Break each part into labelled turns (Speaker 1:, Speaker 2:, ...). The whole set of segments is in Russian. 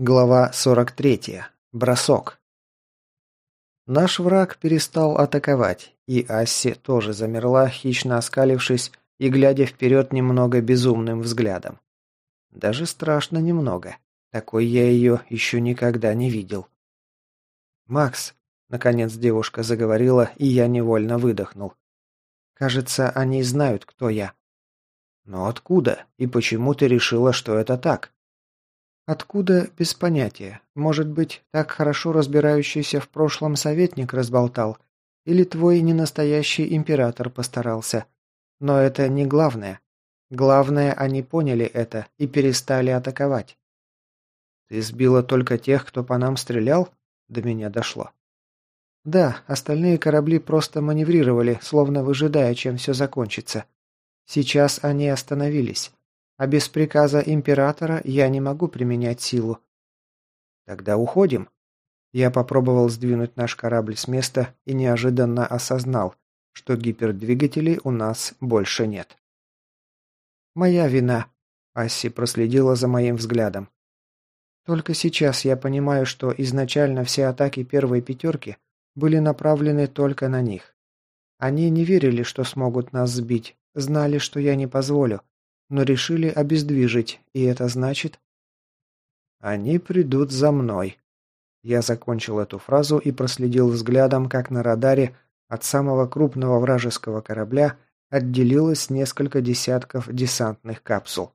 Speaker 1: Глава 43. Бросок. Наш враг перестал атаковать, и Асси тоже замерла, хищно оскалившись и глядя вперед немного безумным взглядом. Даже страшно немного. Такой я ее еще никогда не видел. «Макс», — наконец девушка заговорила, и я невольно выдохнул. «Кажется, они знают, кто я». «Но откуда? И почему ты решила, что это так?» Откуда, без понятия. Может быть, так хорошо разбирающийся в прошлом советник разболтал. Или твой ненастоящий император постарался. Но это не главное. Главное, они поняли это и перестали атаковать. Ты сбила только тех, кто по нам стрелял? До меня дошло. Да, остальные корабли просто маневрировали, словно выжидая, чем все закончится. Сейчас они остановились. А без приказа императора я не могу применять силу. Тогда уходим. Я попробовал сдвинуть наш корабль с места и неожиданно осознал, что гипердвигателей у нас больше нет. Моя вина. Асси проследила за моим взглядом. Только сейчас я понимаю, что изначально все атаки первой пятерки были направлены только на них. Они не верили, что смогут нас сбить, знали, что я не позволю, но решили обездвижить, и это значит... «Они придут за мной». Я закончил эту фразу и проследил взглядом, как на радаре от самого крупного вражеского корабля отделилось несколько десятков десантных капсул.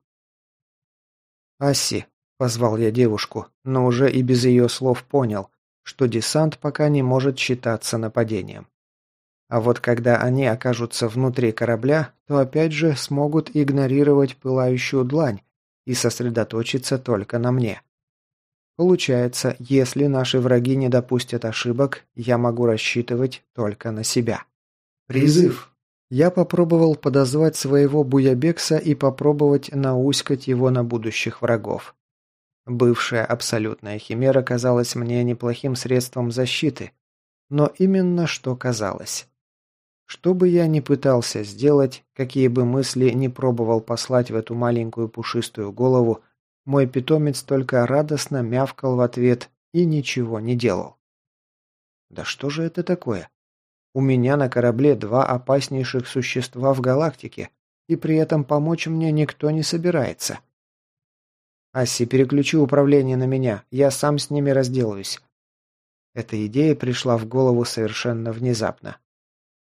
Speaker 1: «Асси», — позвал я девушку, но уже и без ее слов понял, что десант пока не может считаться нападением. А вот когда они окажутся внутри корабля, то опять же смогут игнорировать пылающую длань и сосредоточиться только на мне. Получается, если наши враги не допустят ошибок, я могу рассчитывать только на себя. Призыв. Я попробовал подозвать своего Буябекса и попробовать науськать его на будущих врагов. Бывшая абсолютная химера казалась мне неплохим средством защиты, но именно что казалось. Что бы я ни пытался сделать, какие бы мысли не пробовал послать в эту маленькую пушистую голову, мой питомец только радостно мявкал в ответ и ничего не делал. Да что же это такое? У меня на корабле два опаснейших существа в галактике, и при этом помочь мне никто не собирается. Асси, переключи управление на меня, я сам с ними разделаюсь. Эта идея пришла в голову совершенно внезапно.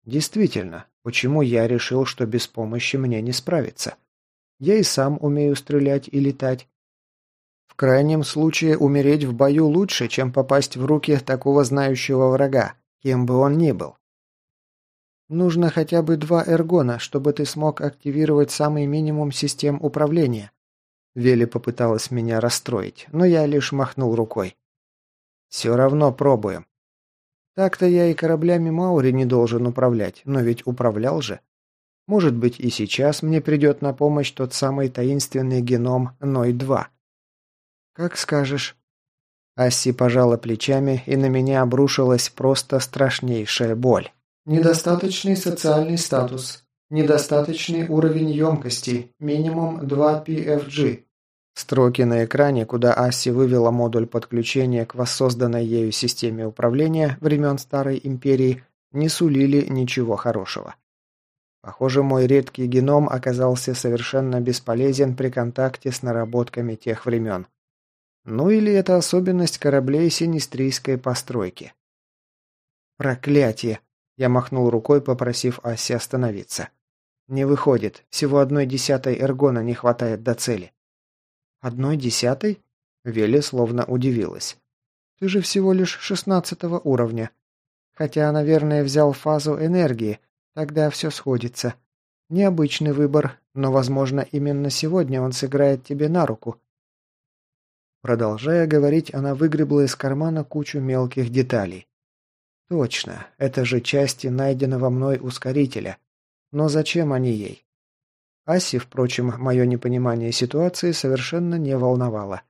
Speaker 1: Действительно, почему я решил, что без помощи мне не справиться? Я и сам умею стрелять и летать. В крайнем случае умереть в бою лучше, чем попасть в руки такого знающего врага, кем бы он ни был. Нужно хотя бы два эргона, чтобы ты смог активировать самый минимум систем управления. Вели попыталась меня расстроить, но я лишь махнул рукой. Все равно пробуем. Так-то я и кораблями Маури не должен управлять, но ведь управлял же. Может быть, и сейчас мне придет на помощь тот самый таинственный геном Ной-2. Как скажешь. Асси пожала плечами, и на меня обрушилась просто страшнейшая боль. Недостаточный социальный статус. Недостаточный уровень емкости. Минимум 2 PFG. Строки на экране, куда Асси вывела модуль подключения к воссозданной ею системе управления времен Старой Империи, не сулили ничего хорошего. Похоже, мой редкий геном оказался совершенно бесполезен при контакте с наработками тех времен. Ну или это особенность кораблей синистрийской постройки. «Проклятие!» Я махнул рукой, попросив Асси остановиться. «Не выходит. Всего одной десятой эргона не хватает до цели». «Одной десятой?» Вели словно удивилась. «Ты же всего лишь шестнадцатого уровня. Хотя, наверное, взял фазу энергии, тогда все сходится. Необычный выбор, но, возможно, именно сегодня он сыграет тебе на руку». Продолжая говорить, она выгребла из кармана кучу мелких деталей. «Точно, это же части найденного мной ускорителя. Но зачем они ей? Аси, впрочем, мое непонимание ситуации совершенно не волновало.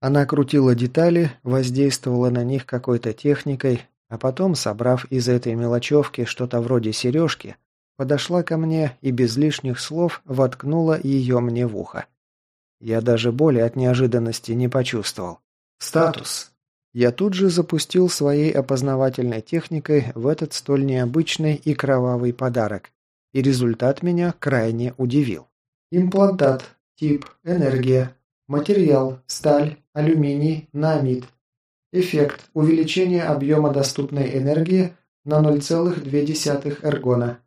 Speaker 1: Она крутила детали, воздействовала на них какой-то техникой, а потом, собрав из этой мелочевки что-то вроде сережки, подошла ко мне и без лишних слов воткнула ее мне в ухо. Я даже боли от неожиданности не почувствовал. Статус. Я тут же запустил своей опознавательной техникой в этот столь необычный и кровавый подарок, и результат меня крайне удивил. Имплантат. Тип. Энергия. Материал. Сталь. Алюминий. Наамид. Эффект. Увеличение объема доступной энергии на 0,2 эргона.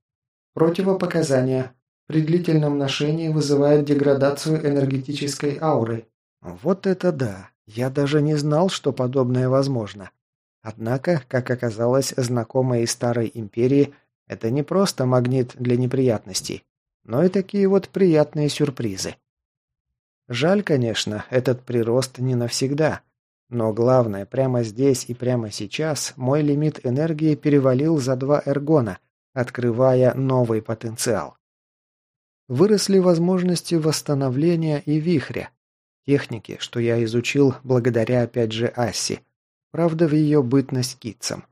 Speaker 1: Противопоказания. При длительном ношении вызывает деградацию энергетической ауры. Вот это да! Я даже не знал, что подобное возможно. Однако, как оказалось, знакомые из Старой Империи – это не просто магнит для неприятностей, но и такие вот приятные сюрпризы. Жаль, конечно, этот прирост не навсегда. Но главное, прямо здесь и прямо сейчас мой лимит энергии перевалил за два эргона, открывая новый потенциал. Выросли возможности восстановления и вихря, Техники, что я изучил благодаря опять же Асси. Правда, в ее бытность китцем.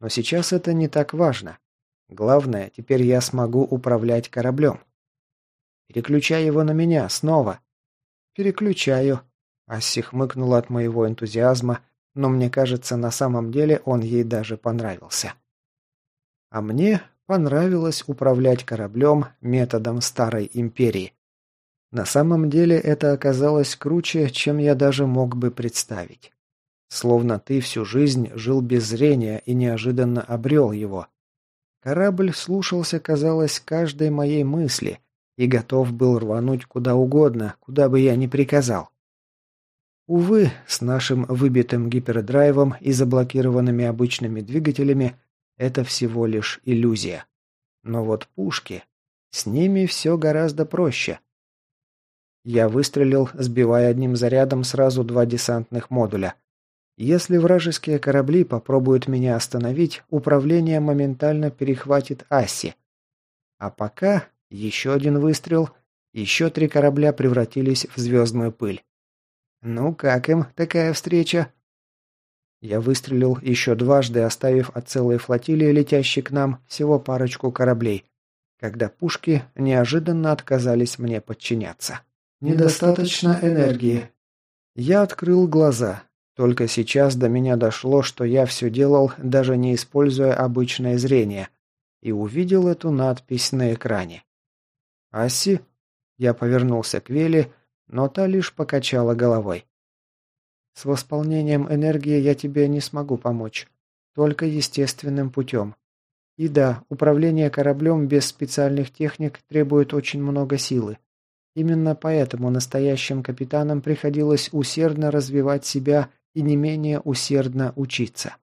Speaker 1: Но сейчас это не так важно. Главное, теперь я смогу управлять кораблем. Переключай его на меня, снова. Переключаю. Асси хмыкнула от моего энтузиазма, но мне кажется, на самом деле он ей даже понравился. А мне понравилось управлять кораблем методом Старой Империи. На самом деле это оказалось круче, чем я даже мог бы представить. Словно ты всю жизнь жил без зрения и неожиданно обрел его. Корабль слушался, казалось, каждой моей мысли и готов был рвануть куда угодно, куда бы я ни приказал. Увы, с нашим выбитым гипердрайвом и заблокированными обычными двигателями это всего лишь иллюзия. Но вот пушки... С ними все гораздо проще. Я выстрелил, сбивая одним зарядом сразу два десантных модуля. Если вражеские корабли попробуют меня остановить, управление моментально перехватит Асси. А пока еще один выстрел, еще три корабля превратились в звездную пыль. Ну как им такая встреча? Я выстрелил еще дважды, оставив от целой флотилии, летящей к нам, всего парочку кораблей, когда пушки неожиданно отказались мне подчиняться. Недостаточно энергии. Я открыл глаза. Только сейчас до меня дошло, что я все делал, даже не используя обычное зрение, и увидел эту надпись на экране. «Аси?» Я повернулся к Веле, но та лишь покачала головой. «С восполнением энергии я тебе не смогу помочь. Только естественным путем. И да, управление кораблем без специальных техник требует очень много силы. Именно поэтому настоящим капитанам приходилось усердно развивать себя и не менее усердно учиться.